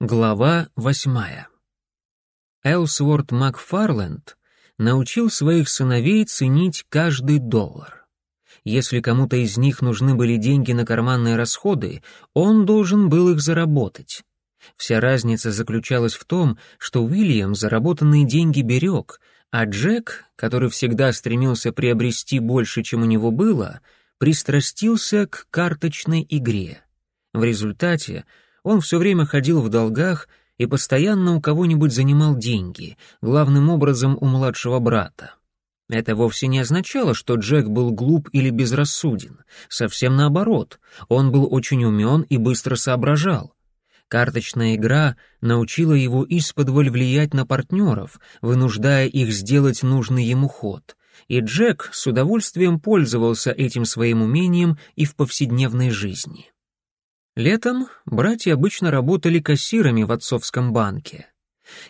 Глава восьмая. Элсворт Макфарленд научил своих сыновей ценить каждый доллар. Если кому-то из них нужны были деньги на карманные расходы, он должен был их заработать. Вся разница заключалась в том, что Уильям заработанные деньги берег, а Джек, который всегда стремился приобрести больше, чем у него было, пристрастился к карточной игре. В результате он все время ходил в долгах и постоянно у кого-нибудь занимал деньги, главным образом у младшего брата. Это вовсе не означало, что Джек был глуп или безрассуден. Совсем наоборот, он был очень умен и быстро соображал. Карточная игра научила его исподволь влиять на партнеров, вынуждая их сделать нужный ему ход. И Джек с удовольствием пользовался этим своим умением и в повседневной жизни. Летом братья обычно работали кассирами в отцовском банке.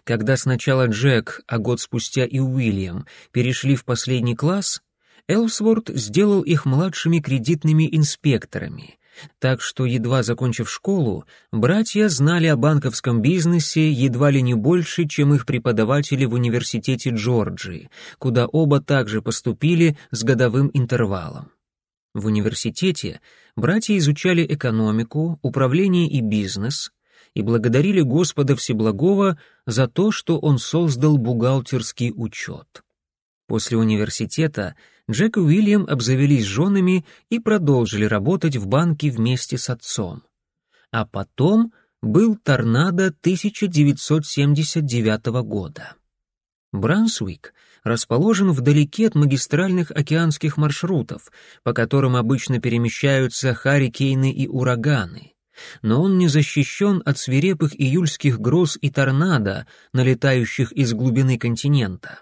Когда сначала Джек, а год спустя и Уильям перешли в последний класс, Элсворт сделал их младшими кредитными инспекторами, так что, едва закончив школу, братья знали о банковском бизнесе едва ли не больше, чем их преподаватели в университете Джорджии, куда оба также поступили с годовым интервалом. В университете братья изучали экономику, управление и бизнес и благодарили Господа Всеблагого за то, что он создал бухгалтерский учет. После университета Джек и Уильям обзавелись женами и продолжили работать в банке вместе с отцом. А потом был торнадо 1979 года. Брансуик расположен вдалеке от магистральных океанских маршрутов, по которым обычно перемещаются харрикейны и ураганы. Но он не защищен от свирепых июльских гроз и торнадо, налетающих из глубины континента.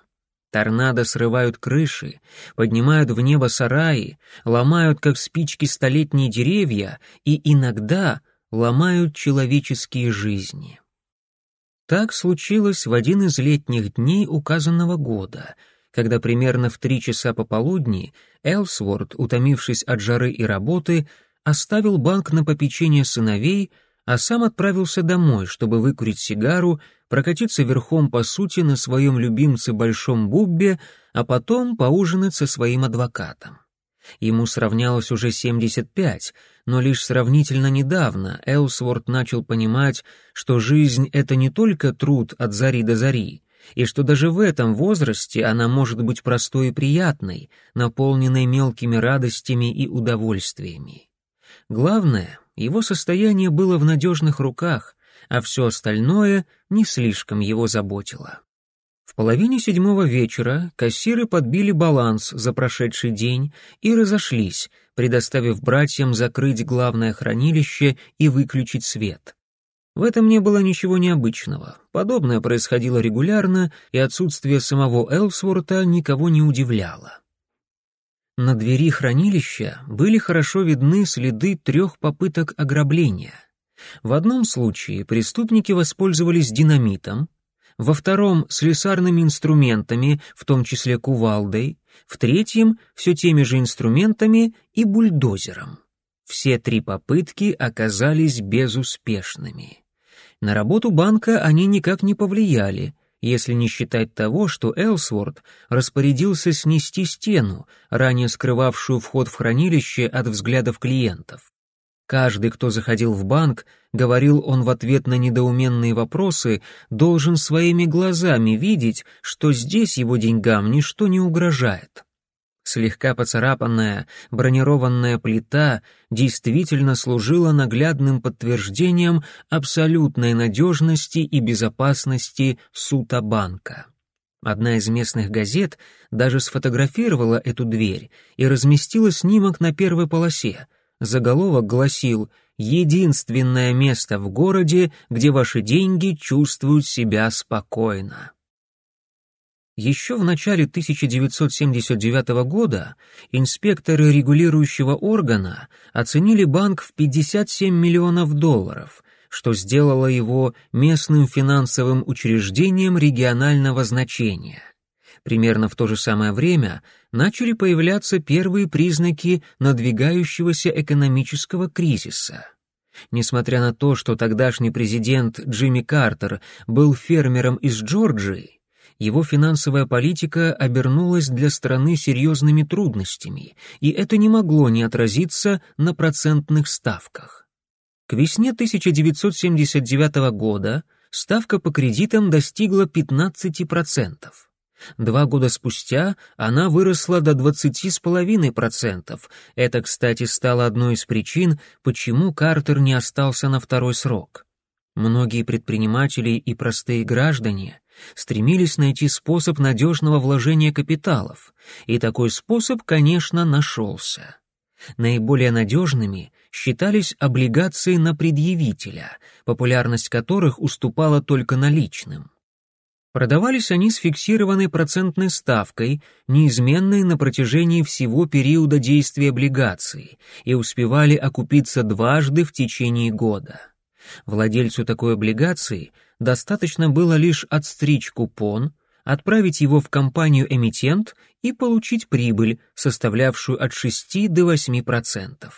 Торнадо срывают крыши, поднимают в небо сараи, ломают, как спички, столетние деревья и иногда ломают человеческие жизни. Так случилось в один из летних дней указанного года, когда примерно в три часа пополудни Элсворт, утомившись от жары и работы, оставил банк на попечение сыновей, а сам отправился домой, чтобы выкурить сигару, прокатиться верхом по сути на своем любимце Большом Буббе, а потом поужинать со своим адвокатом. Ему сравнялось уже 75, но лишь сравнительно недавно Элсворт начал понимать, что жизнь — это не только труд от зари до зари, и что даже в этом возрасте она может быть простой и приятной, наполненной мелкими радостями и удовольствиями. Главное, его состояние было в надежных руках, а все остальное не слишком его заботило. В половине седьмого вечера кассиры подбили баланс за прошедший день и разошлись, предоставив братьям закрыть главное хранилище и выключить свет. В этом не было ничего необычного. Подобное происходило регулярно, и отсутствие самого Элсворта никого не удивляло. На двери хранилища были хорошо видны следы трех попыток ограбления. В одном случае преступники воспользовались динамитом, во втором — слесарными инструментами, в том числе кувалдой, в третьем — все теми же инструментами и бульдозером. Все три попытки оказались безуспешными. На работу банка они никак не повлияли, если не считать того, что Элсворт распорядился снести стену, ранее скрывавшую вход в хранилище от взглядов клиентов. Каждый, кто заходил в банк, говорил он в ответ на недоуменные вопросы, должен своими глазами видеть, что здесь его деньгам ничто не угрожает. Слегка поцарапанная бронированная плита действительно служила наглядным подтверждением абсолютной надежности и безопасности сута банка. Одна из местных газет даже сфотографировала эту дверь и разместила снимок на первой полосе — Заголовок гласил «Единственное место в городе, где ваши деньги чувствуют себя спокойно». Еще в начале 1979 года инспекторы регулирующего органа оценили банк в 57 миллионов долларов, что сделало его местным финансовым учреждением регионального значения. Примерно в то же самое время начали появляться первые признаки надвигающегося экономического кризиса. Несмотря на то, что тогдашний президент Джимми Картер был фермером из Джорджии, его финансовая политика обернулась для страны серьезными трудностями, и это не могло не отразиться на процентных ставках. К весне 1979 года ставка по кредитам достигла 15%. Два года спустя она выросла до 20,5%. Это, кстати, стало одной из причин, почему Картер не остался на второй срок. Многие предприниматели и простые граждане стремились найти способ надежного вложения капиталов, и такой способ, конечно, нашелся. Наиболее надежными считались облигации на предъявителя, популярность которых уступала только наличным. Продавались они с фиксированной процентной ставкой, неизменной на протяжении всего периода действия облигации, и успевали окупиться дважды в течение года. Владельцу такой облигации достаточно было лишь отстричь купон, отправить его в компанию-эмитент и получить прибыль, составлявшую от 6 до 8%.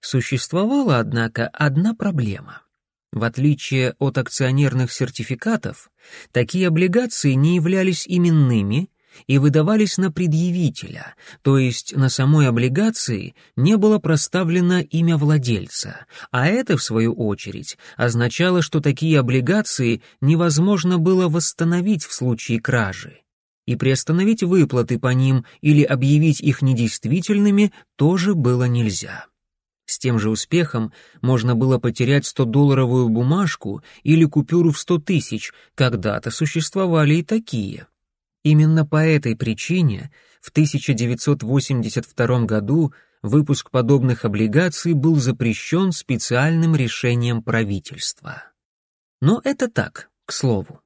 Существовала, однако, одна проблема — в отличие от акционерных сертификатов, такие облигации не являлись именными и выдавались на предъявителя, то есть на самой облигации не было проставлено имя владельца, а это, в свою очередь, означало, что такие облигации невозможно было восстановить в случае кражи. И приостановить выплаты по ним или объявить их недействительными тоже было нельзя. Тем же успехом можно было потерять 100-долларовую бумажку или купюру в 100 тысяч, когда-то существовали и такие. Именно по этой причине в 1982 году выпуск подобных облигаций был запрещен специальным решением правительства. Но это так, к слову.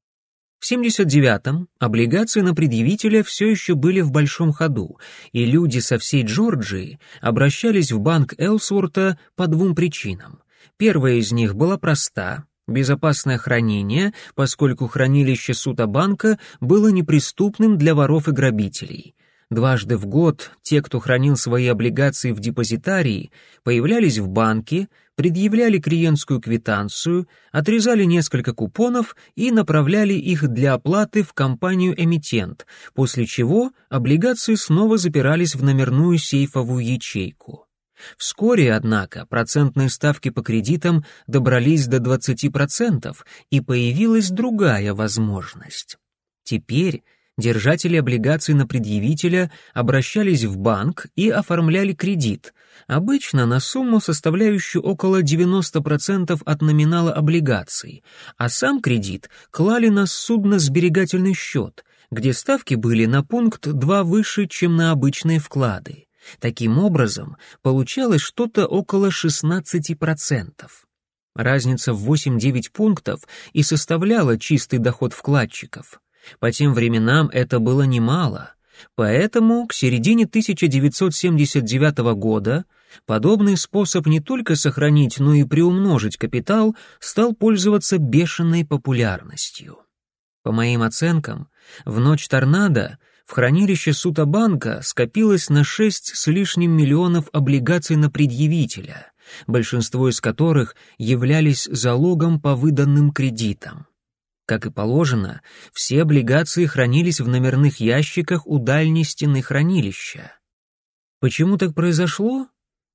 В 79-м облигации на предъявителя все еще были в большом ходу, и люди со всей Джорджии обращались в банк Элсворта по двум причинам. Первая из них была проста — безопасное хранение, поскольку хранилище Сутабанка было неприступным для воров и грабителей. Дважды в год те, кто хранил свои облигации в депозитарии, появлялись в банке, предъявляли клиентскую квитанцию, отрезали несколько купонов и направляли их для оплаты в компанию-эмитент, после чего облигации снова запирались в номерную сейфовую ячейку. Вскоре, однако, процентные ставки по кредитам добрались до 20%, и появилась другая возможность. Теперь держатели облигаций на предъявителя обращались в банк и оформляли кредит, обычно на сумму, составляющую около 90% от номинала облигаций, а сам кредит клали на судно-сберегательный счет, где ставки были на пункт 2 выше, чем на обычные вклады. Таким образом, получалось что-то около 16%. Разница в 8-9 пунктов и составляла чистый доход вкладчиков. По тем временам это было немало, поэтому к середине 1979 года подобный способ не только сохранить, но и приумножить капитал стал пользоваться бешеной популярностью. По моим оценкам, в ночь торнадо в хранилище Сутабанка скопилось на 6 с лишним миллионов облигаций на предъявителя, большинство из которых являлись залогом по выданным кредитам. Как и положено, все облигации хранились в номерных ящиках у дальней стены хранилища. Почему так произошло?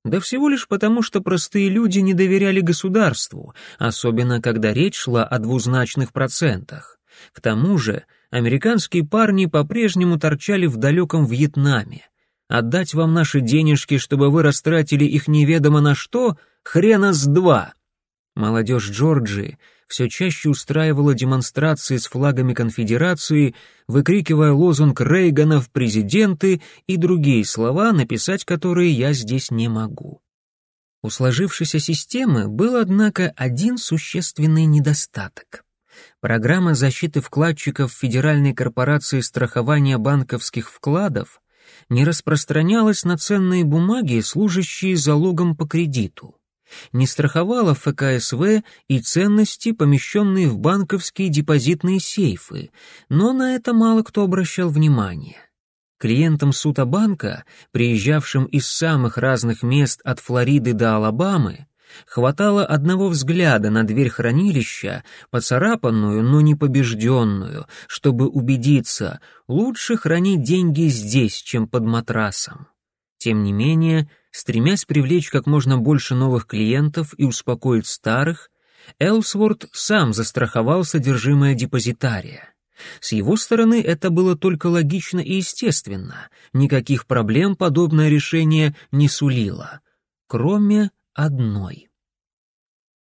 Да всего лишь потому, что простые люди не доверяли государству, особенно когда речь шла о двузначных процентах. К тому же, американские парни по-прежнему торчали в далеком Вьетнаме. Отдать вам наши денежки, чтобы вы растратили их неведомо на что, хрена с два. Молодежь Джорджии все чаще устраивала демонстрации с флагами конфедерации, выкрикивая лозунг Рейгана в президенты и другие слова, написать которые я здесь не могу. У сложившейся системы был, однако, один существенный недостаток. Программа защиты вкладчиков Федеральной корпорации страхования банковских вкладов не распространялась на ценные бумаги, служащие залогом по кредиту не страховала ФКСВ и ценности, помещенные в банковские депозитные сейфы, но на это мало кто обращал внимание. Клиентам Сутабанка, приезжавшим из самых разных мест от Флориды до Алабамы, Хватало одного взгляда на дверь хранилища, поцарапанную, но не побежденную, чтобы убедиться, лучше хранить деньги здесь, чем под матрасом. Тем не менее, стремясь привлечь как можно больше новых клиентов и успокоить старых, Элсворт сам застраховал содержимое депозитария. С его стороны это было только логично и естественно, никаких проблем подобное решение не сулило, кроме одной.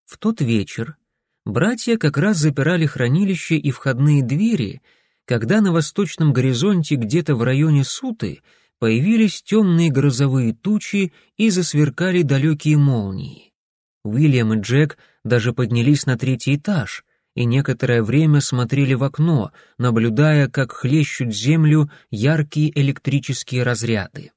В тот вечер братья как раз запирали хранилище и входные двери, когда на восточном горизонте где-то в районе Суты появились темные грозовые тучи и засверкали далекие молнии. Уильям и Джек даже поднялись на третий этаж и некоторое время смотрели в окно, наблюдая, как хлещут землю яркие электрические разряды.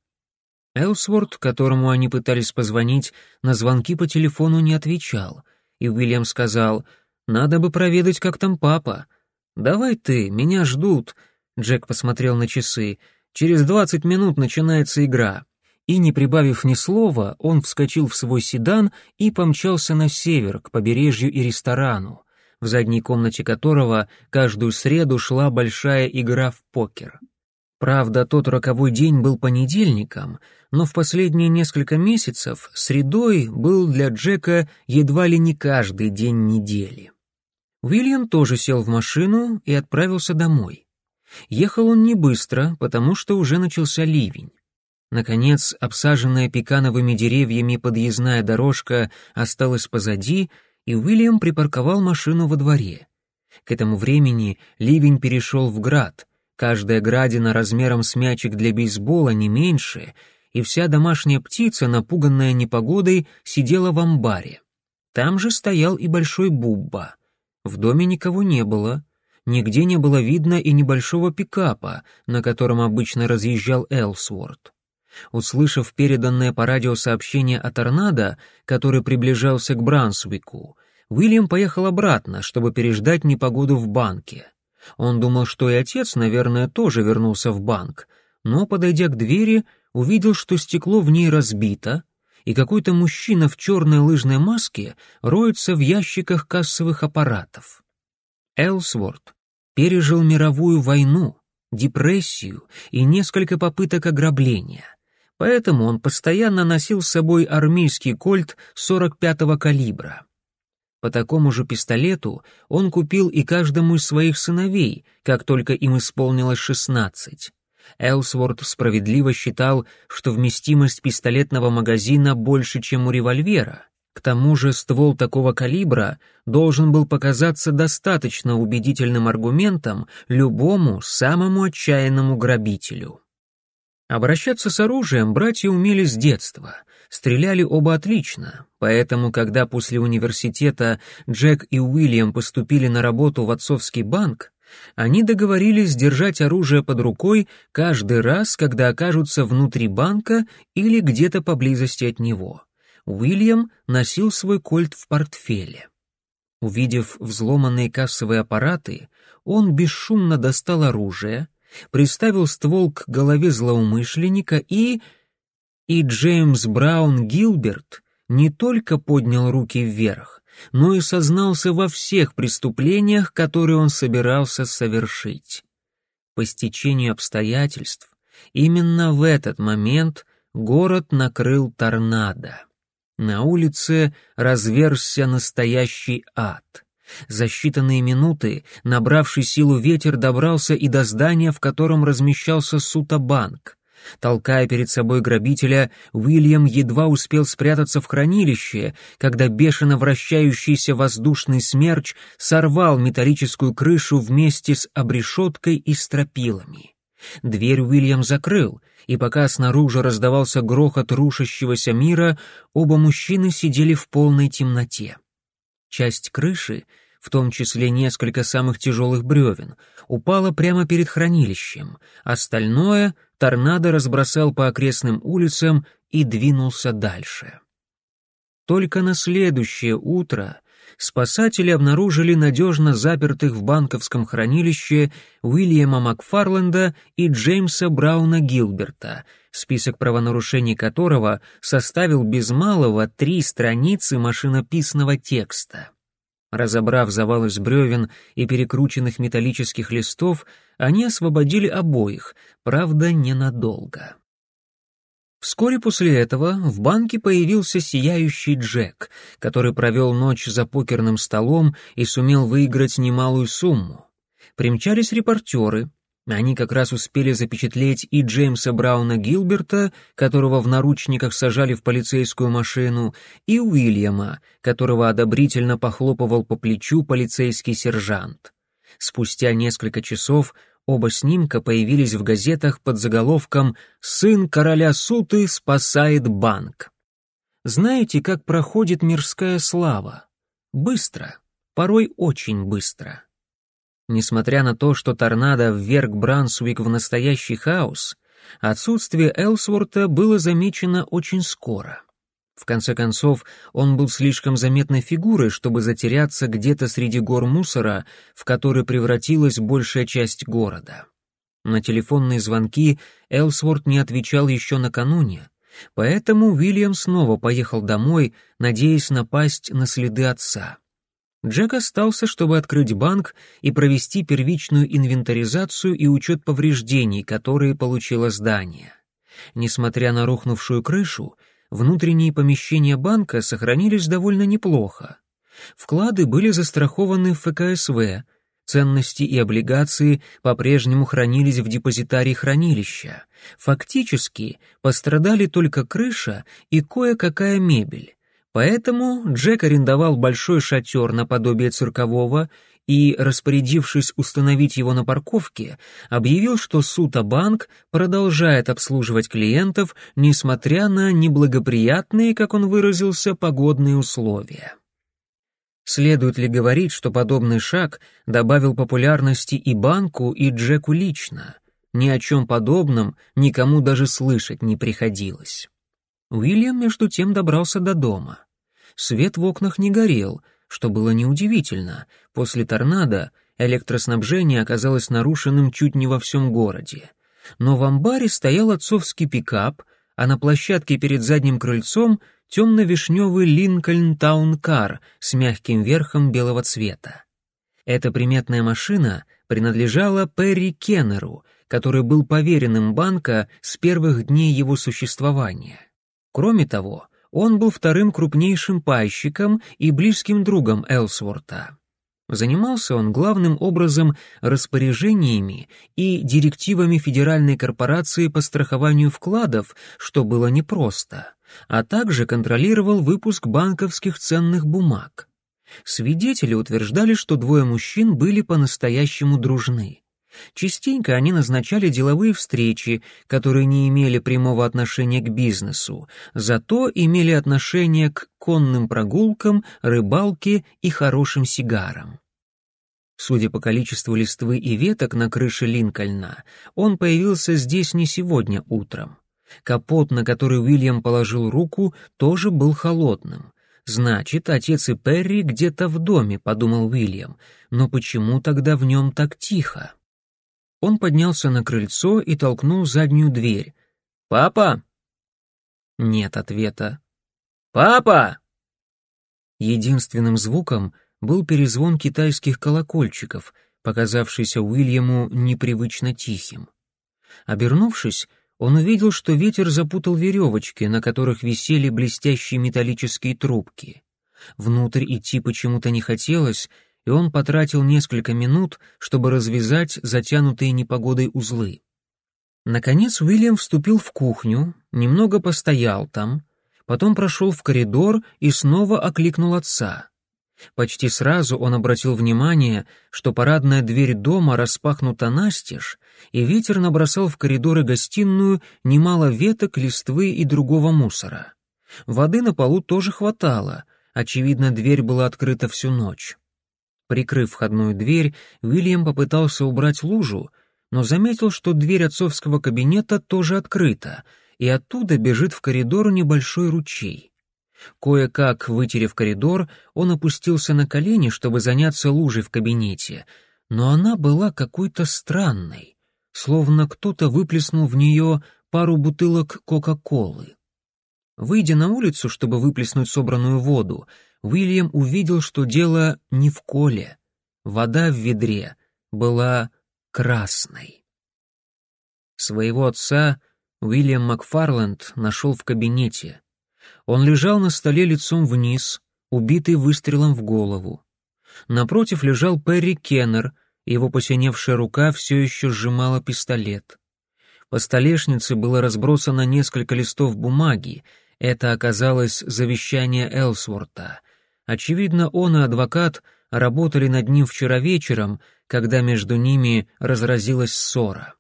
Элсворт, которому они пытались позвонить, на звонки по телефону не отвечал, и Уильям сказал, «Надо бы проведать, как там папа». «Давай ты, меня ждут», — Джек посмотрел на часы, «через двадцать минут начинается игра». И, не прибавив ни слова, он вскочил в свой седан и помчался на север, к побережью и ресторану, в задней комнате которого каждую среду шла большая игра в покер. Правда, тот роковой день был понедельником, но в последние несколько месяцев средой был для Джека едва ли не каждый день недели. Уильям тоже сел в машину и отправился домой. Ехал он не быстро, потому что уже начался ливень. Наконец, обсаженная пекановыми деревьями подъездная дорожка осталась позади, и Уильям припарковал машину во дворе. К этому времени ливень перешел в град, Каждая градина размером с мячик для бейсбола не меньше, и вся домашняя птица, напуганная непогодой, сидела в амбаре. Там же стоял и большой Бубба. В доме никого не было. Нигде не было видно и небольшого пикапа, на котором обычно разъезжал Элсворт. Услышав переданное по радио сообщение о торнадо, который приближался к Брансвику, Уильям поехал обратно, чтобы переждать непогоду в банке. Он думал, что и отец, наверное, тоже вернулся в банк, но, подойдя к двери, увидел, что стекло в ней разбито, и какой-то мужчина в черной лыжной маске роется в ящиках кассовых аппаратов. Элсворт пережил мировую войну, депрессию и несколько попыток ограбления, поэтому он постоянно носил с собой армейский кольт 45-го калибра. По такому же пистолету он купил и каждому из своих сыновей, как только им исполнилось шестнадцать. Элсворт справедливо считал, что вместимость пистолетного магазина больше, чем у револьвера. К тому же ствол такого калибра должен был показаться достаточно убедительным аргументом любому самому отчаянному грабителю. Обращаться с оружием братья умели с детства — Стреляли оба отлично, поэтому, когда после университета Джек и Уильям поступили на работу в отцовский банк, они договорились держать оружие под рукой каждый раз, когда окажутся внутри банка или где-то поблизости от него. Уильям носил свой кольт в портфеле. Увидев взломанные кассовые аппараты, он бесшумно достал оружие, приставил ствол к голове злоумышленника и и Джеймс Браун Гилберт не только поднял руки вверх, но и сознался во всех преступлениях, которые он собирался совершить. По стечению обстоятельств, именно в этот момент город накрыл торнадо. На улице разверзся настоящий ад. За считанные минуты набравший силу ветер добрался и до здания, в котором размещался Сутабанк. Толкая перед собой грабителя, Уильям едва успел спрятаться в хранилище, когда бешено вращающийся воздушный смерч сорвал металлическую крышу вместе с обрешеткой и стропилами. Дверь Уильям закрыл, и пока снаружи раздавался грохот рушащегося мира, оба мужчины сидели в полной темноте. Часть крыши, в том числе несколько самых тяжелых бревен, упала прямо перед хранилищем, остальное — торнадо разбросал по окрестным улицам и двинулся дальше. Только на следующее утро, спасатели обнаружили надежно запертых в банковском хранилище Уильяма Макфарленда и Джеймса Брауна Гилберта, список правонарушений которого составил без малого три страницы машинописного текста. Разобрав завал из бревен и перекрученных металлических листов, они освободили обоих, правда, ненадолго. Вскоре после этого в банке появился сияющий Джек, который провел ночь за покерным столом и сумел выиграть немалую сумму. Примчались репортеры, они как раз успели запечатлеть и Джеймса Брауна Гилберта, которого в наручниках сажали в полицейскую машину, и Уильяма, которого одобрительно похлопывал по плечу полицейский сержант. Спустя несколько часов Оба снимка появились в газетах под заголовком «Сын короля Суты спасает банк». Знаете, как проходит мирская слава? Быстро, порой очень быстро. Несмотря на то, что торнадо вверг Брансуик в настоящий хаос, отсутствие Элсворта было замечено очень скоро. В конце концов, он был слишком заметной фигурой, чтобы затеряться где-то среди гор мусора, в который превратилась большая часть города. На телефонные звонки Элсворт не отвечал еще накануне, поэтому Уильям снова поехал домой, надеясь напасть на следы отца. Джек остался, чтобы открыть банк и провести первичную инвентаризацию и учет повреждений, которые получило здание. Несмотря на рухнувшую крышу, внутренние помещения банка сохранились довольно неплохо. Вклады были застрахованы в ФКСВ, ценности и облигации по-прежнему хранились в депозитарии хранилища. Фактически пострадали только крыша и кое-какая мебель. Поэтому Джек арендовал большой шатер наподобие циркового и, распорядившись установить его на парковке, объявил, что Сута-банк продолжает обслуживать клиентов, несмотря на неблагоприятные, как он выразился, погодные условия. Следует ли говорить, что подобный шаг добавил популярности и банку, и Джеку лично? Ни о чем подобном никому даже слышать не приходилось. Уильям, между тем, добрался до дома. Свет в окнах не горел — что было неудивительно. После торнадо электроснабжение оказалось нарушенным чуть не во всем городе. Но в амбаре стоял отцовский пикап, а на площадке перед задним крыльцом темно-вишневый Линкольн Таункар с мягким верхом белого цвета. Эта приметная машина принадлежала Перри Кеннеру, который был поверенным банка с первых дней его существования. Кроме того, он был вторым крупнейшим пайщиком и близким другом Элсворта. Занимался он главным образом распоряжениями и директивами Федеральной корпорации по страхованию вкладов, что было непросто, а также контролировал выпуск банковских ценных бумаг. Свидетели утверждали, что двое мужчин были по-настоящему дружны. Частенько они назначали деловые встречи, которые не имели прямого отношения к бизнесу, зато имели отношение к конным прогулкам, рыбалке и хорошим сигарам. Судя по количеству листвы и веток на крыше Линкольна, он появился здесь не сегодня утром. Капот, на который Уильям положил руку, тоже был холодным. Значит, отец и Перри где-то в доме, подумал Уильям, но почему тогда в нем так тихо? Он поднялся на крыльцо и толкнул заднюю дверь. «Папа?» Нет ответа. «Папа!» Единственным звуком был перезвон китайских колокольчиков, показавшийся Уильяму непривычно тихим. Обернувшись, он увидел, что ветер запутал веревочки, на которых висели блестящие металлические трубки. Внутрь идти почему-то не хотелось, и он потратил несколько минут, чтобы развязать затянутые непогодой узлы. Наконец Уильям вступил в кухню, немного постоял там, потом прошел в коридор и снова окликнул отца. Почти сразу он обратил внимание, что парадная дверь дома распахнута настежь, и ветер набросал в коридор и гостиную немало веток, листвы и другого мусора. Воды на полу тоже хватало, очевидно, дверь была открыта всю ночь. Прикрыв входную дверь, Уильям попытался убрать лужу, но заметил, что дверь отцовского кабинета тоже открыта, и оттуда бежит в коридор небольшой ручей. Кое-как, вытерев коридор, он опустился на колени, чтобы заняться лужей в кабинете, но она была какой-то странной, словно кто-то выплеснул в нее пару бутылок Кока-Колы. Выйдя на улицу, чтобы выплеснуть собранную воду, Уильям увидел, что дело не в коле. Вода в ведре была красной. Своего отца Уильям Макфарленд нашел в кабинете. Он лежал на столе лицом вниз, убитый выстрелом в голову. Напротив лежал Перри Кеннер, его посиневшая рука все еще сжимала пистолет. По столешнице было разбросано несколько листов бумаги, это оказалось завещание Элсворта. Очевидно, он и адвокат работали над ним вчера вечером, когда между ними разразилась ссора.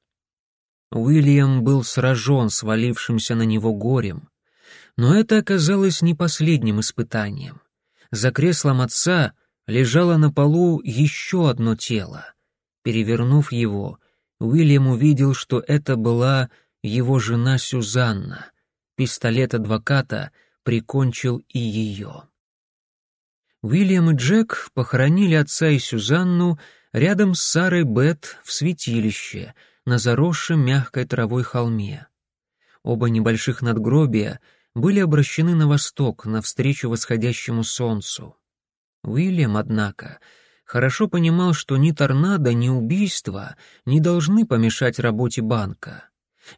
Уильям был сражен свалившимся на него горем. Но это оказалось не последним испытанием. За креслом отца лежало на полу еще одно тело. Перевернув его, Уильям увидел, что это была его жена Сюзанна. Пистолет адвоката прикончил и ее. Уильям и Джек похоронили отца и Сюзанну рядом с Сарой Бет в святилище на заросшем мягкой травой холме. Оба небольших надгробия были обращены на восток, навстречу восходящему солнцу. Уильям, однако, хорошо понимал, что ни торнадо, ни убийство не должны помешать работе банка.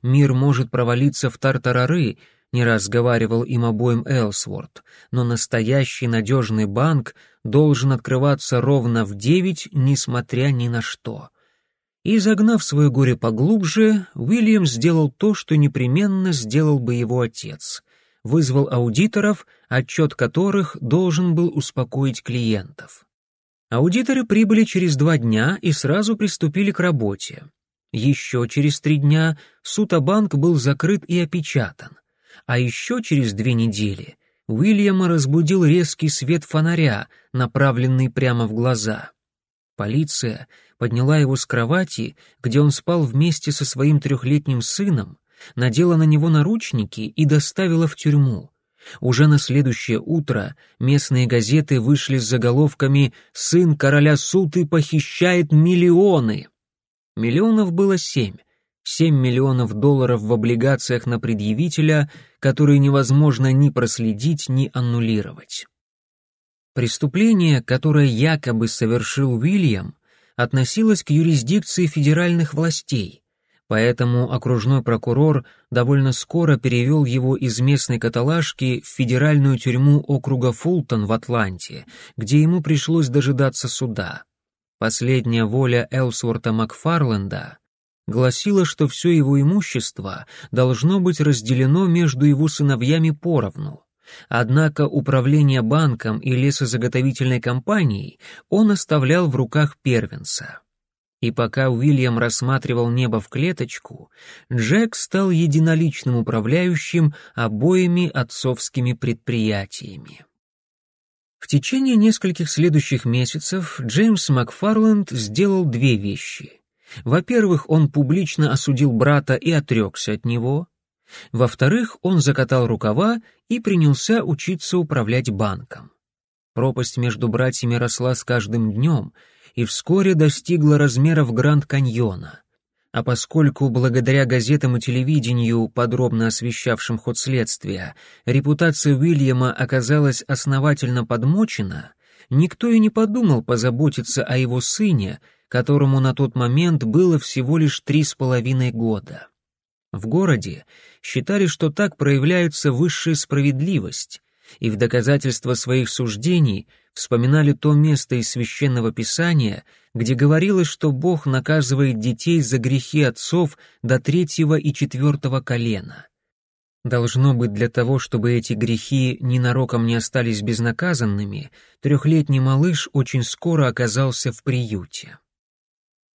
Мир может провалиться в тартарары, не раз говаривал им обоим Элсворт, но настоящий надежный банк должен открываться ровно в девять, несмотря ни на что. И загнав свое горе поглубже, Уильям сделал то, что непременно сделал бы его отец. Вызвал аудиторов, отчет которых должен был успокоить клиентов. Аудиторы прибыли через два дня и сразу приступили к работе. Еще через три дня Сутабанк был закрыт и опечатан. А еще через две недели Уильяма разбудил резкий свет фонаря, направленный прямо в глаза. Полиция подняла его с кровати, где он спал вместе со своим трехлетним сыном, надела на него наручники и доставила в тюрьму. Уже на следующее утро местные газеты вышли с заголовками «Сын короля Суты похищает миллионы». Миллионов было семь, 7 миллионов долларов в облигациях на предъявителя, которые невозможно ни проследить, ни аннулировать. Преступление, которое якобы совершил Уильям, относилось к юрисдикции федеральных властей, поэтому окружной прокурор довольно скоро перевел его из местной каталажки в федеральную тюрьму округа Фултон в Атланте, где ему пришлось дожидаться суда. Последняя воля Элсворта Макфарленда гласила, что все его имущество должно быть разделено между его сыновьями поровну. Однако управление банком и лесозаготовительной компанией он оставлял в руках первенца. И пока Уильям рассматривал небо в клеточку, Джек стал единоличным управляющим обоими отцовскими предприятиями. В течение нескольких следующих месяцев Джеймс Макфарланд сделал две вещи — во-первых, он публично осудил брата и отрекся от него. Во-вторых, он закатал рукава и принялся учиться управлять банком. Пропасть между братьями росла с каждым днем и вскоре достигла размеров Гранд-каньона. А поскольку благодаря газетам и телевидению, подробно освещавшим ход следствия, репутация Уильяма оказалась основательно подмочена, никто и не подумал позаботиться о его сыне, которому на тот момент было всего лишь три с половиной года. В городе считали, что так проявляется высшая справедливость, и в доказательство своих суждений вспоминали то место из священного писания, где говорилось, что Бог наказывает детей за грехи отцов до третьего и четвертого колена. Должно быть для того, чтобы эти грехи ненароком не остались безнаказанными, трехлетний малыш очень скоро оказался в приюте.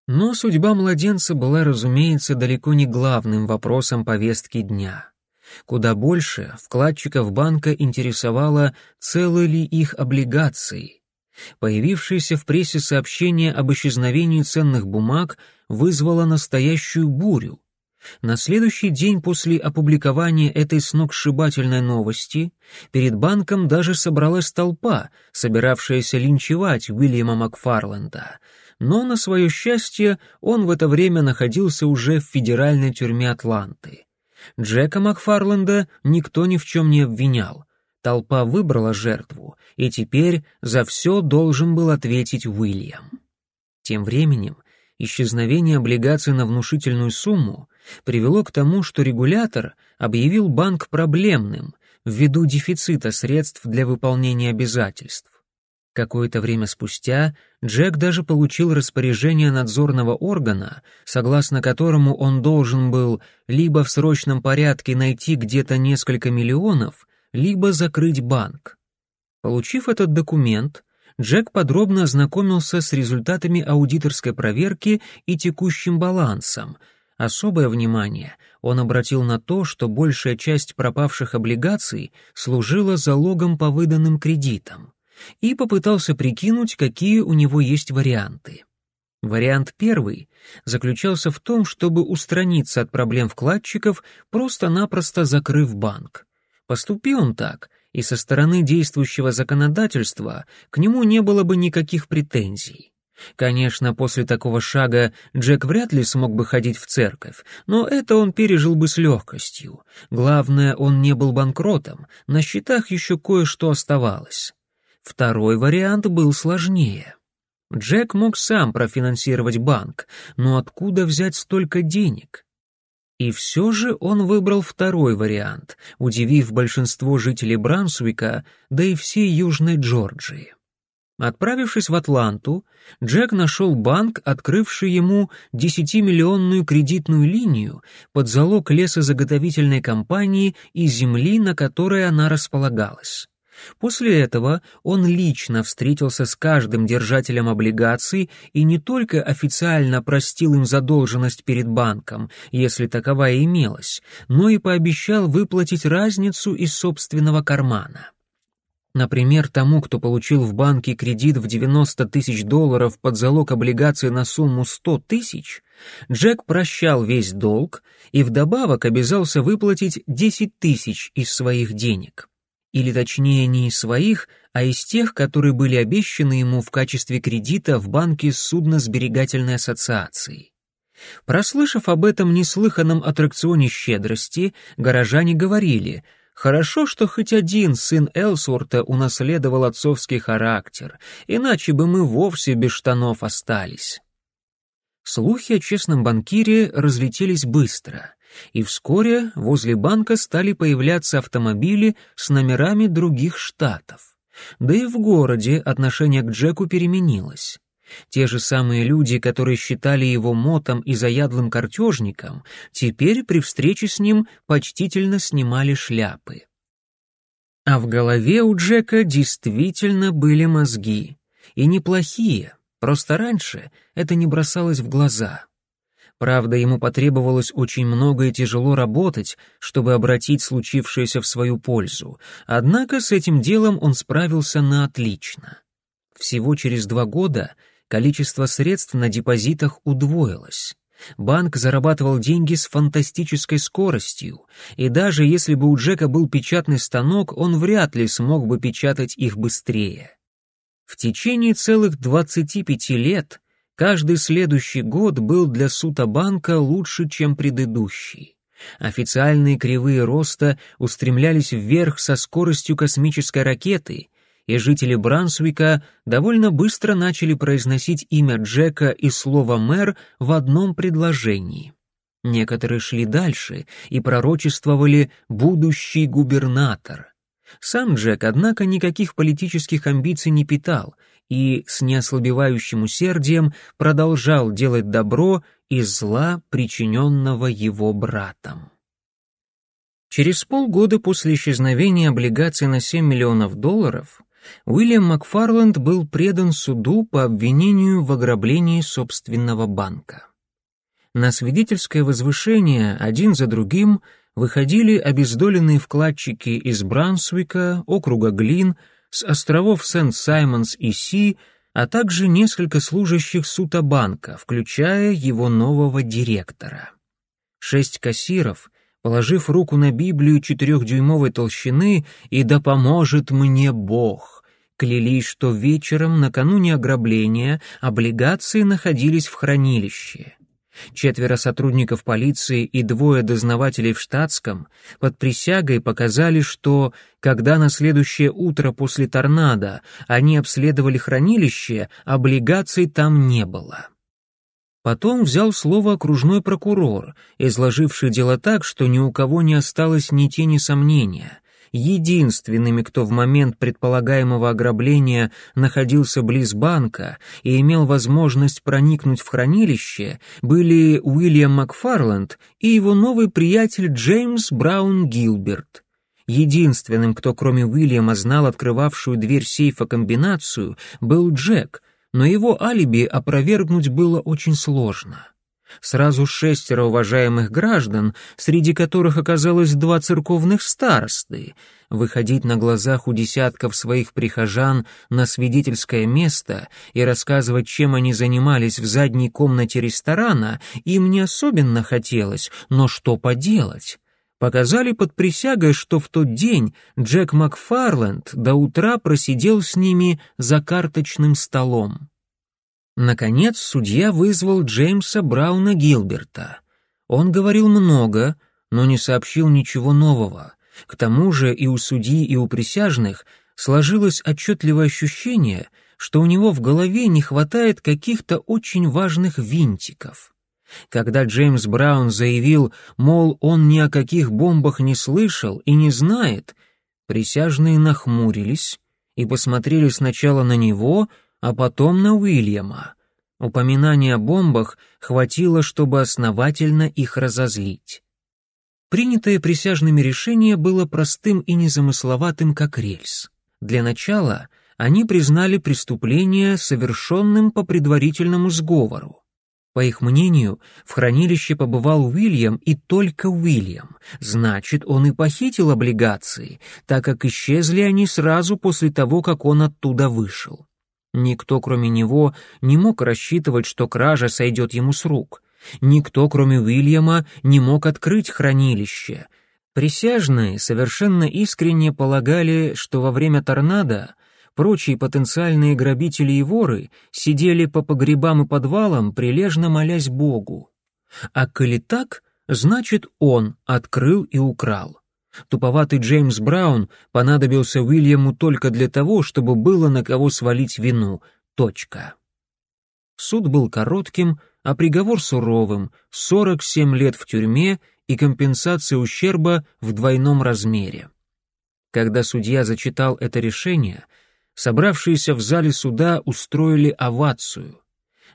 Но судьба младенца была, разумеется, далеко не главным вопросом повестки дня. Куда больше вкладчиков банка интересовало, целы ли их облигации. Появившееся в прессе сообщение об исчезновении ценных бумаг вызвало настоящую бурю. На следующий день после опубликования этой сногсшибательной новости перед банком даже собралась толпа, собиравшаяся линчевать Уильяма Макфарленда. Но, на свое счастье, он в это время находился уже в федеральной тюрьме Атланты. Джека Макфарленда никто ни в чем не обвинял. Толпа выбрала жертву, и теперь за все должен был ответить Уильям. Тем временем исчезновение облигаций на внушительную сумму привело к тому, что регулятор объявил банк проблемным ввиду дефицита средств для выполнения обязательств. Какое-то время спустя Джек даже получил распоряжение надзорного органа, согласно которому он должен был либо в срочном порядке найти где-то несколько миллионов, либо закрыть банк. Получив этот документ, Джек подробно ознакомился с результатами аудиторской проверки и текущим балансом. Особое внимание он обратил на то, что большая часть пропавших облигаций служила залогом по выданным кредитам, и попытался прикинуть, какие у него есть варианты. Вариант первый заключался в том, чтобы устраниться от проблем вкладчиков, просто-напросто закрыв банк. Поступи он так, и со стороны действующего законодательства к нему не было бы никаких претензий. Конечно, после такого шага Джек вряд ли смог бы ходить в церковь, но это он пережил бы с легкостью. Главное, он не был банкротом, на счетах еще кое-что оставалось. Второй вариант был сложнее. Джек мог сам профинансировать банк, но откуда взять столько денег? И все же он выбрал второй вариант, удивив большинство жителей Брансуика, да и всей Южной Джорджии. Отправившись в Атланту, Джек нашел банк, открывший ему 10-миллионную кредитную линию под залог лесозаготовительной компании и земли, на которой она располагалась. После этого он лично встретился с каждым держателем облигаций и не только официально простил им задолженность перед банком, если таковая имелась, но и пообещал выплатить разницу из собственного кармана. Например, тому, кто получил в банке кредит в 90 тысяч долларов под залог облигаций на сумму 100 тысяч, Джек прощал весь долг и вдобавок обязался выплатить 10 тысяч из своих денег или точнее не из своих, а из тех, которые были обещаны ему в качестве кредита в банке судно-сберегательной ассоциации. Прослышав об этом неслыханном аттракционе щедрости, горожане говорили «Хорошо, что хоть один сын Элсворта унаследовал отцовский характер, иначе бы мы вовсе без штанов остались». Слухи о честном банкире разлетелись быстро и вскоре возле банка стали появляться автомобили с номерами других штатов. Да и в городе отношение к Джеку переменилось. Те же самые люди, которые считали его мотом и заядлым картежником, теперь при встрече с ним почтительно снимали шляпы. А в голове у Джека действительно были мозги. И неплохие, просто раньше это не бросалось в глаза. Правда, ему потребовалось очень много и тяжело работать, чтобы обратить случившееся в свою пользу, однако с этим делом он справился на отлично. Всего через два года количество средств на депозитах удвоилось. Банк зарабатывал деньги с фантастической скоростью, и даже если бы у Джека был печатный станок, он вряд ли смог бы печатать их быстрее. В течение целых 25 лет Каждый следующий год был для Сутабанка лучше, чем предыдущий. Официальные кривые роста устремлялись вверх со скоростью космической ракеты, и жители Брансвика довольно быстро начали произносить имя Джека и слово «мэр» в одном предложении. Некоторые шли дальше и пророчествовали «будущий губернатор». Сам Джек, однако, никаких политических амбиций не питал — и с неослабевающим усердием продолжал делать добро из зла, причиненного его братом. Через полгода после исчезновения облигаций на 7 миллионов долларов Уильям Макфарленд был предан суду по обвинению в ограблении собственного банка. На свидетельское возвышение один за другим выходили обездоленные вкладчики из Брансвика, округа Глин, с островов Сент-Саймонс и Си, а также несколько служащих Сутабанка, включая его нового директора. Шесть кассиров, положив руку на Библию четырехдюймовой толщины «И да поможет мне Бог», клялись, что вечером, накануне ограбления, облигации находились в хранилище. Четверо сотрудников полиции и двое дознавателей в штатском под присягой показали, что, когда на следующее утро после торнадо они обследовали хранилище, облигаций там не было. Потом взял слово окружной прокурор, изложивший дело так, что ни у кого не осталось ни тени сомнения. Единственными, кто в момент предполагаемого ограбления находился близ банка и имел возможность проникнуть в хранилище, были Уильям Макфарланд и его новый приятель Джеймс Браун Гилберт. Единственным, кто кроме Уильяма знал открывавшую дверь сейфа комбинацию, был Джек, но его алиби опровергнуть было очень сложно сразу шестеро уважаемых граждан, среди которых оказалось два церковных старосты, выходить на глазах у десятков своих прихожан на свидетельское место и рассказывать, чем они занимались в задней комнате ресторана, им не особенно хотелось, но что поделать? Показали под присягой, что в тот день Джек Макфарленд до утра просидел с ними за карточным столом. Наконец судья вызвал Джеймса Брауна Гилберта. Он говорил много, но не сообщил ничего нового. К тому же и у судьи, и у присяжных сложилось отчетливое ощущение, что у него в голове не хватает каких-то очень важных винтиков. Когда Джеймс Браун заявил, мол, он ни о каких бомбах не слышал и не знает, присяжные нахмурились и посмотрели сначала на него — а потом на Уильяма. Упоминания о бомбах хватило, чтобы основательно их разозлить. Принятое присяжными решение было простым и незамысловатым, как рельс. Для начала они признали преступление совершенным по предварительному сговору. По их мнению, в хранилище побывал Уильям и только Уильям. Значит, он и похитил облигации, так как исчезли они сразу после того, как он оттуда вышел. Никто, кроме него, не мог рассчитывать, что кража сойдет ему с рук. Никто, кроме Уильяма, не мог открыть хранилище. Присяжные совершенно искренне полагали, что во время торнадо прочие потенциальные грабители и воры сидели по погребам и подвалам, прилежно молясь Богу. А коли так, значит, он открыл и украл. Туповатый Джеймс Браун понадобился Уильяму только для того, чтобы было на кого свалить вину. Точка. Суд был коротким, а приговор суровым — 47 лет в тюрьме и компенсация ущерба в двойном размере. Когда судья зачитал это решение, собравшиеся в зале суда устроили овацию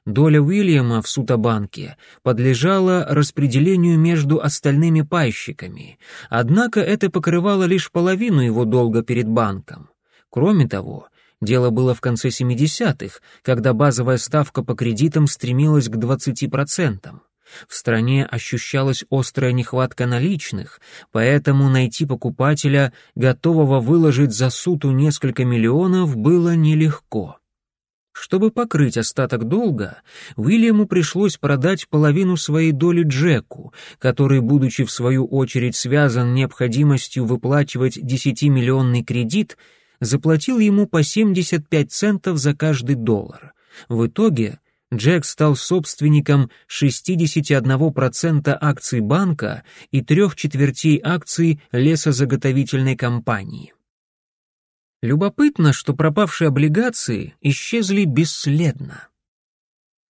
доля Уильяма в Сутабанке подлежала распределению между остальными пайщиками, однако это покрывало лишь половину его долга перед банком. Кроме того, дело было в конце 70-х, когда базовая ставка по кредитам стремилась к 20%. В стране ощущалась острая нехватка наличных, поэтому найти покупателя, готового выложить за суту несколько миллионов, было нелегко. Чтобы покрыть остаток долга, Уильяму пришлось продать половину своей доли Джеку, который, будучи в свою очередь связан необходимостью выплачивать 10-миллионный кредит, заплатил ему по 75 центов за каждый доллар. В итоге Джек стал собственником 61% акций банка и трех четвертей акций лесозаготовительной компании. Любопытно, что пропавшие облигации исчезли бесследно.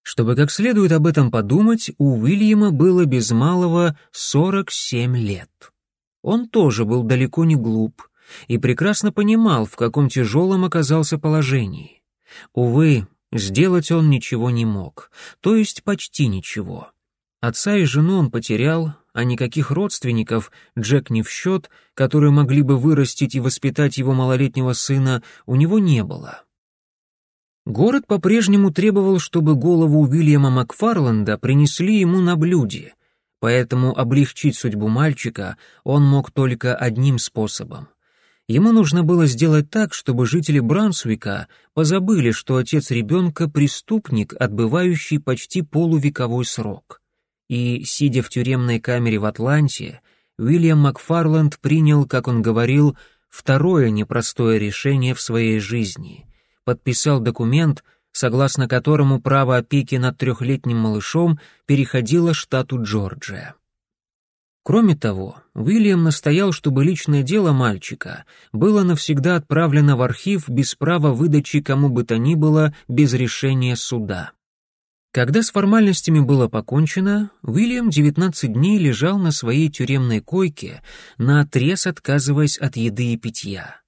Чтобы как следует об этом подумать, у Уильяма было без малого 47 лет. Он тоже был далеко не глуп и прекрасно понимал, в каком тяжелом оказался положении. Увы, сделать он ничего не мог, то есть почти ничего. Отца и жену он потерял, а никаких родственников, Джек не в счет, которые могли бы вырастить и воспитать его малолетнего сына, у него не было. Город по-прежнему требовал, чтобы голову Уильяма Макфарланда принесли ему на блюде, поэтому облегчить судьбу мальчика он мог только одним способом. Ему нужно было сделать так, чтобы жители Брансвика позабыли, что отец ребенка — преступник, отбывающий почти полувековой срок. И, сидя в тюремной камере в Атланте, Уильям Макфарланд принял, как он говорил, второе непростое решение в своей жизни. Подписал документ, согласно которому право опеки над трехлетним малышом переходило штату Джорджия. Кроме того, Уильям настоял, чтобы личное дело мальчика было навсегда отправлено в архив без права выдачи кому бы то ни было без решения суда. Когда с формальностями было покончено, Уильям 19 дней лежал на своей тюремной койке, наотрез отказываясь от еды и питья.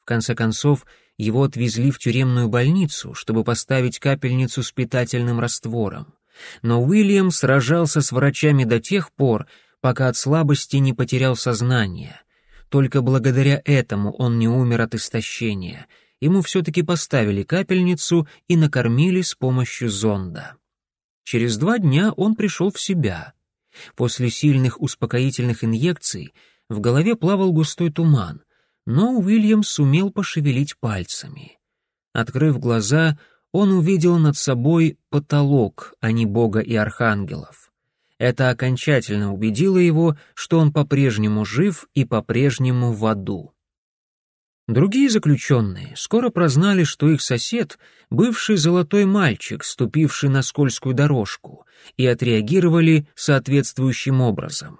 В конце концов, его отвезли в тюремную больницу, чтобы поставить капельницу с питательным раствором. Но Уильям сражался с врачами до тех пор, пока от слабости не потерял сознание. Только благодаря этому он не умер от истощения. Ему все-таки поставили капельницу и накормили с помощью зонда. Через два дня он пришел в себя. После сильных успокоительных инъекций в голове плавал густой туман, но Уильям сумел пошевелить пальцами. Открыв глаза, он увидел над собой потолок, а не Бога и архангелов. Это окончательно убедило его, что он по-прежнему жив и по-прежнему в аду. Другие заключенные скоро прознали, что их сосед — бывший золотой мальчик, ступивший на скользкую дорожку, и отреагировали соответствующим образом.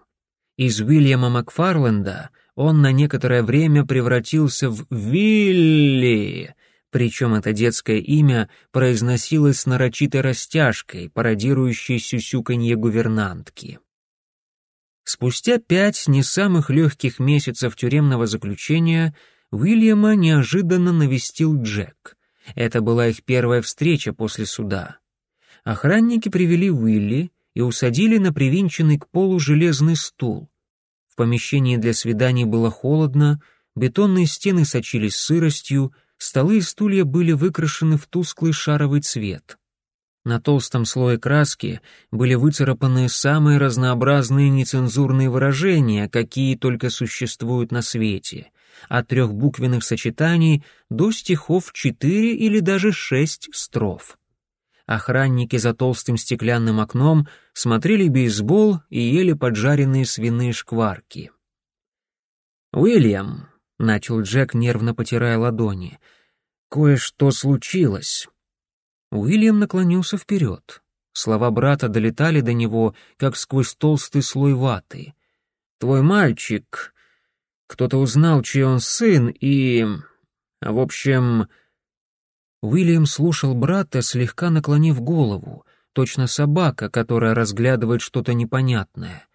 Из Уильяма Макфарленда он на некоторое время превратился в Вилли, причем это детское имя произносилось с нарочитой растяжкой, пародирующей сюсюканье гувернантки. Спустя пять не самых легких месяцев тюремного заключения — Уильяма неожиданно навестил Джек. Это была их первая встреча после суда. Охранники привели Уилли и усадили на привинченный к полу железный стул. В помещении для свиданий было холодно, бетонные стены сочились сыростью, столы и стулья были выкрашены в тусклый шаровый цвет. На толстом слое краски были выцарапаны самые разнообразные нецензурные выражения, какие только существуют на свете — от трехбуквенных сочетаний до стихов четыре или даже шесть строф. Охранники за толстым стеклянным окном смотрели бейсбол и ели поджаренные свиные шкварки. «Уильям», — начал Джек, нервно потирая ладони, — «кое-что случилось». Уильям наклонился вперед. Слова брата долетали до него, как сквозь толстый слой ваты. «Твой мальчик кто-то узнал, чей он сын, и... В общем... Уильям слушал брата, слегка наклонив голову, точно собака, которая разглядывает что-то непонятное.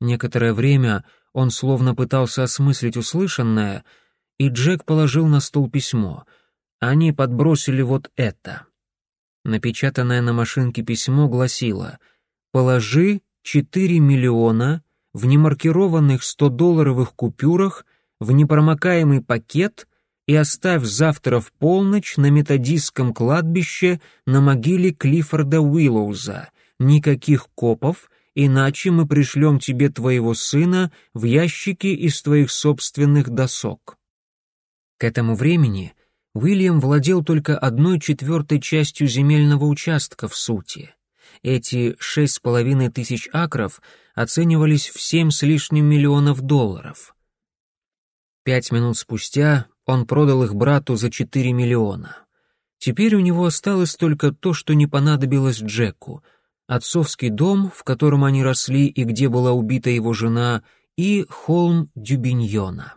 Некоторое время он словно пытался осмыслить услышанное, и Джек положил на стол письмо. Они подбросили вот это. Напечатанное на машинке письмо гласило «Положи 4 миллиона в немаркированных 100-долларовых купюрах в непромокаемый пакет и оставь завтра в полночь на методистском кладбище на могиле Клиффорда Уиллоуза. Никаких копов, иначе мы пришлем тебе твоего сына в ящике из твоих собственных досок». К этому времени Уильям владел только одной четвертой частью земельного участка в сути. Эти шесть с половиной тысяч акров оценивались в семь с лишним миллионов долларов. Пять минут спустя он продал их брату за четыре миллиона. Теперь у него осталось только то, что не понадобилось Джеку. Отцовский дом, в котором они росли и где была убита его жена, и холм Дюбиньона.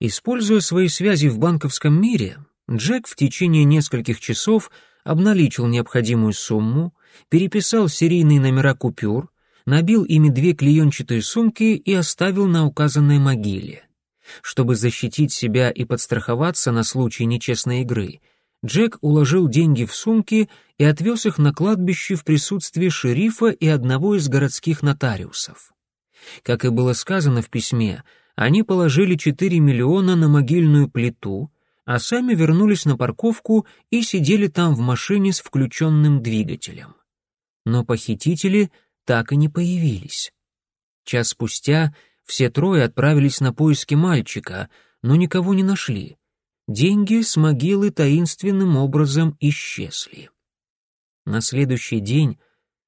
Используя свои связи в банковском мире, Джек в течение нескольких часов обналичил необходимую сумму, переписал серийные номера купюр, набил ими две клеенчатые сумки и оставил на указанной могиле. Чтобы защитить себя и подстраховаться на случай нечестной игры, Джек уложил деньги в сумки и отвез их на кладбище в присутствии шерифа и одного из городских нотариусов. Как и было сказано в письме, они положили 4 миллиона на могильную плиту, а сами вернулись на парковку и сидели там в машине с включенным двигателем но похитители так и не появились. Час спустя все трое отправились на поиски мальчика, но никого не нашли. Деньги с могилы таинственным образом исчезли. На следующий день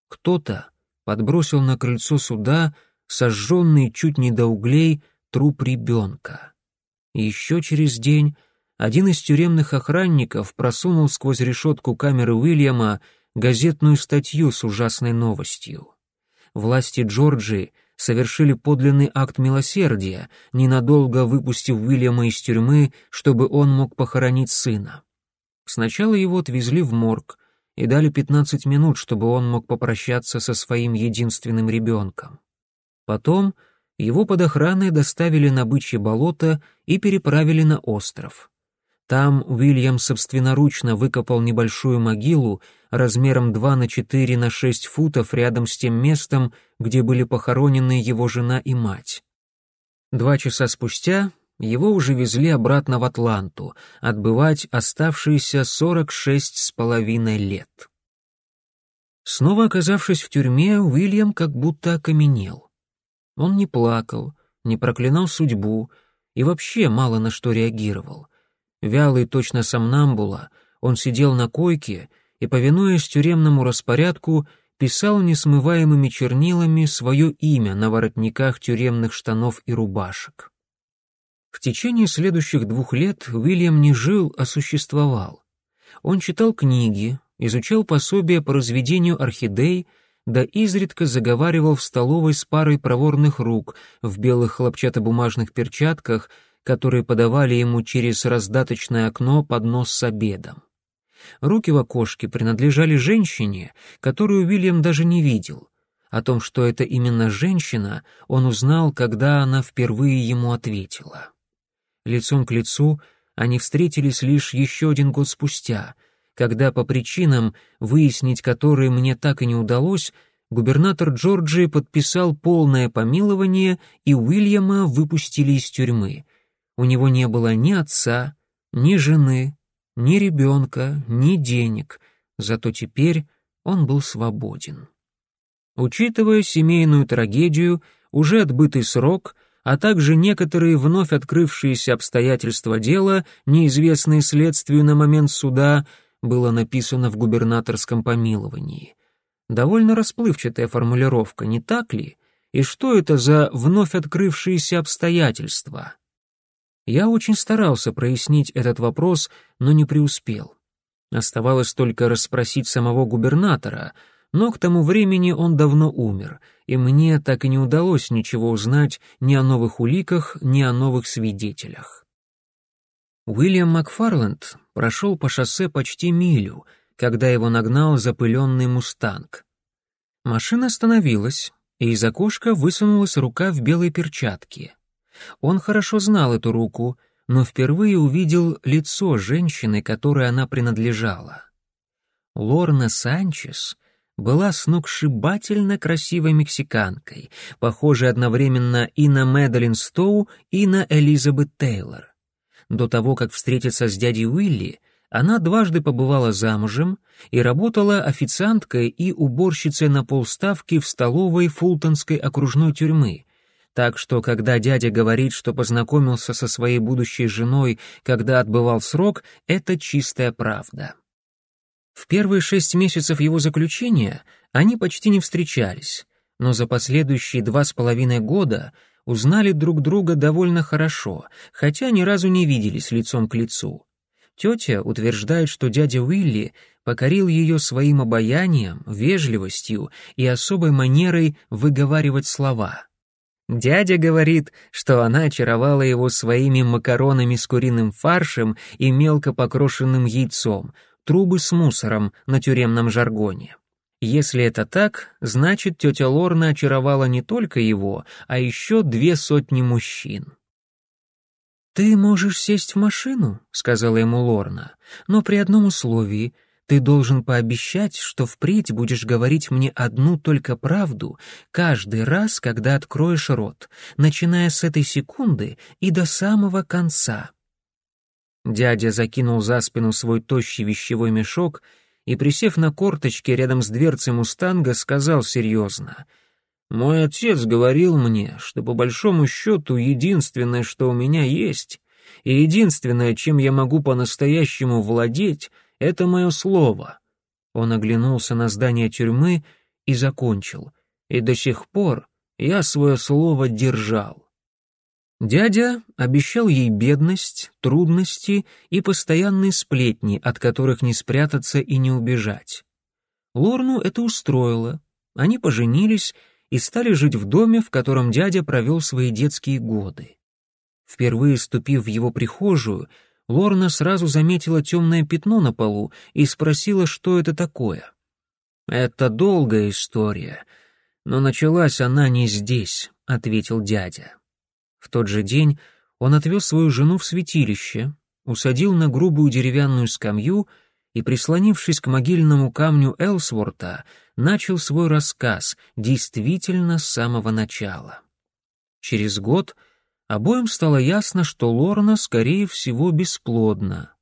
кто-то подбросил на крыльцо суда сожженный чуть не до углей труп ребенка. еще через день один из тюремных охранников просунул сквозь решетку камеры Уильяма газетную статью с ужасной новостью. Власти Джорджии совершили подлинный акт милосердия, ненадолго выпустив Уильяма из тюрьмы, чтобы он мог похоронить сына. Сначала его отвезли в морг и дали 15 минут, чтобы он мог попрощаться со своим единственным ребенком. Потом его под охраной доставили на бычье болото и переправили на остров. Там Уильям собственноручно выкопал небольшую могилу размером 2 на 4 на 6 футов рядом с тем местом, где были похоронены его жена и мать. Два часа спустя его уже везли обратно в Атланту, отбывать оставшиеся 46 с половиной лет. Снова оказавшись в тюрьме, Уильям как будто окаменел. Он не плакал, не проклинал судьбу и вообще мало на что реагировал. Вялый точно сомнамбула, он сидел на койке и, повинуясь тюремному распорядку, писал несмываемыми чернилами свое имя на воротниках тюремных штанов и рубашек. В течение следующих двух лет Уильям не жил, а существовал. Он читал книги, изучал пособия по разведению орхидей, да изредка заговаривал в столовой с парой проворных рук в белых хлопчатобумажных перчатках, которые подавали ему через раздаточное окно поднос с обедом. Руки в окошке принадлежали женщине, которую Уильям даже не видел. О том, что это именно женщина, он узнал, когда она впервые ему ответила. Лицом к лицу они встретились лишь еще один год спустя, когда по причинам, выяснить которые мне так и не удалось, губернатор Джорджии подписал полное помилование, и Уильяма выпустили из тюрьмы. У него не было ни отца, ни жены, ни ребенка, ни денег, зато теперь он был свободен. Учитывая семейную трагедию, уже отбытый срок — а также некоторые вновь открывшиеся обстоятельства дела, неизвестные следствию на момент суда, было написано в губернаторском помиловании. Довольно расплывчатая формулировка, не так ли? И что это за вновь открывшиеся обстоятельства? Я очень старался прояснить этот вопрос, но не преуспел. Оставалось только расспросить самого губернатора — но к тому времени он давно умер, и мне так и не удалось ничего узнать ни о новых уликах, ни о новых свидетелях. Уильям Макфарленд прошел по шоссе почти милю, когда его нагнал запыленный мустанг. Машина остановилась, и из окошка высунулась рука в белой перчатке. Он хорошо знал эту руку, но впервые увидел лицо женщины, которой она принадлежала. Лорна Санчес была сногсшибательно красивой мексиканкой, похожей одновременно и на Мэдалин Стоу, и на Элизабет Тейлор. До того, как встретиться с дядей Уилли, она дважды побывала замужем и работала официанткой и уборщицей на полставки в столовой Фултонской окружной тюрьмы, так что, когда дядя говорит, что познакомился со своей будущей женой, когда отбывал срок, это чистая правда. В первые шесть месяцев его заключения они почти не встречались, но за последующие два с половиной года узнали друг друга довольно хорошо, хотя ни разу не виделись лицом к лицу. Тетя утверждает, что дядя Уилли покорил ее своим обаянием, вежливостью и особой манерой выговаривать слова. Дядя говорит, что она очаровала его своими макаронами с куриным фаршем и мелко покрошенным яйцом, трубы с мусором на тюремном жаргоне. Если это так, значит, тетя Лорна очаровала не только его, а еще две сотни мужчин. «Ты можешь сесть в машину», — сказала ему Лорна, «но при одном условии — ты должен пообещать, что впредь будешь говорить мне одну только правду каждый раз, когда откроешь рот, начиная с этой секунды и до самого конца. Дядя закинул за спину свой тощий вещевой мешок и, присев на корточки рядом с дверцей «Мустанга», сказал серьезно. «Мой отец говорил мне, что по большому счету единственное, что у меня есть, и единственное, чем я могу по-настоящему владеть, это мое слово». Он оглянулся на здание тюрьмы и закончил. и до сих пор я свое слово держал. Дядя обещал ей бедность, трудности и постоянные сплетни, от которых не спрятаться и не убежать. Лорну это устроило. Они поженились и стали жить в доме, в котором дядя провел свои детские годы. Впервые ступив в его прихожую, Лорна сразу заметила темное пятно на полу и спросила, что это такое. «Это долгая история, но началась она не здесь», — ответил дядя. В тот же день он отвез свою жену в святилище, усадил на грубую деревянную скамью и, прислонившись к могильному камню Элсворта, начал свой рассказ, действительно с самого начала. Через год обоим стало ясно, что Лорна, скорее всего, бесплодна.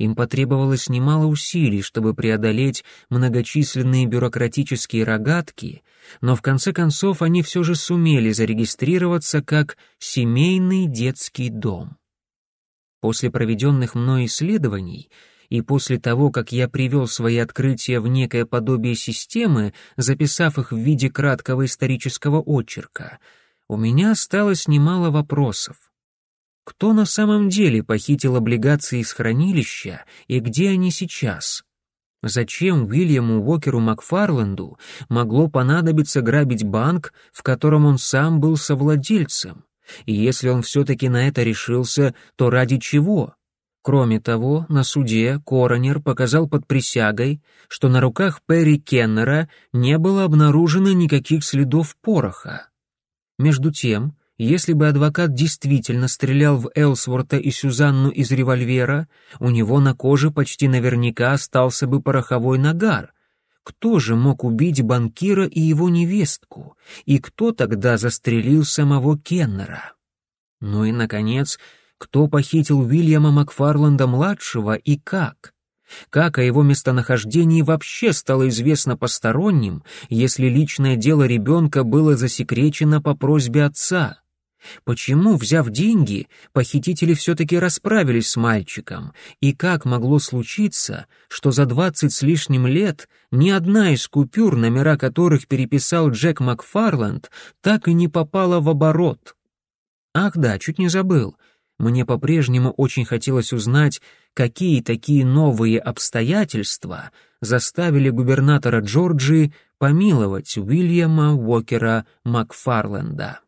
Им потребовалось немало усилий, чтобы преодолеть многочисленные бюрократические рогатки, но в конце концов они все же сумели зарегистрироваться как «семейный детский дом». После проведенных мной исследований и после того, как я привел свои открытия в некое подобие системы, записав их в виде краткого исторического очерка, у меня осталось немало вопросов. Кто на самом деле похитил облигации из хранилища и где они сейчас? Зачем Уильяму Уокеру Макфарленду могло понадобиться грабить банк, в котором он сам был совладельцем? И если он все-таки на это решился, то ради чего? Кроме того, на суде коронер показал под присягой, что на руках Перри Кеннера не было обнаружено никаких следов пороха. Между тем, если бы адвокат действительно стрелял в Элсворта и Сюзанну из револьвера, у него на коже почти наверняка остался бы пороховой нагар. Кто же мог убить банкира и его невестку? И кто тогда застрелил самого Кеннера? Ну и, наконец, кто похитил Уильяма Макфарланда-младшего и как? Как о его местонахождении вообще стало известно посторонним, если личное дело ребенка было засекречено по просьбе отца? Почему, взяв деньги, похитители все-таки расправились с мальчиком? И как могло случиться, что за двадцать с лишним лет ни одна из купюр, номера которых переписал Джек Макфарланд, так и не попала в оборот? Ах да, чуть не забыл. Мне по-прежнему очень хотелось узнать, какие такие новые обстоятельства заставили губернатора Джорджии помиловать Уильяма Уокера Макфарленда.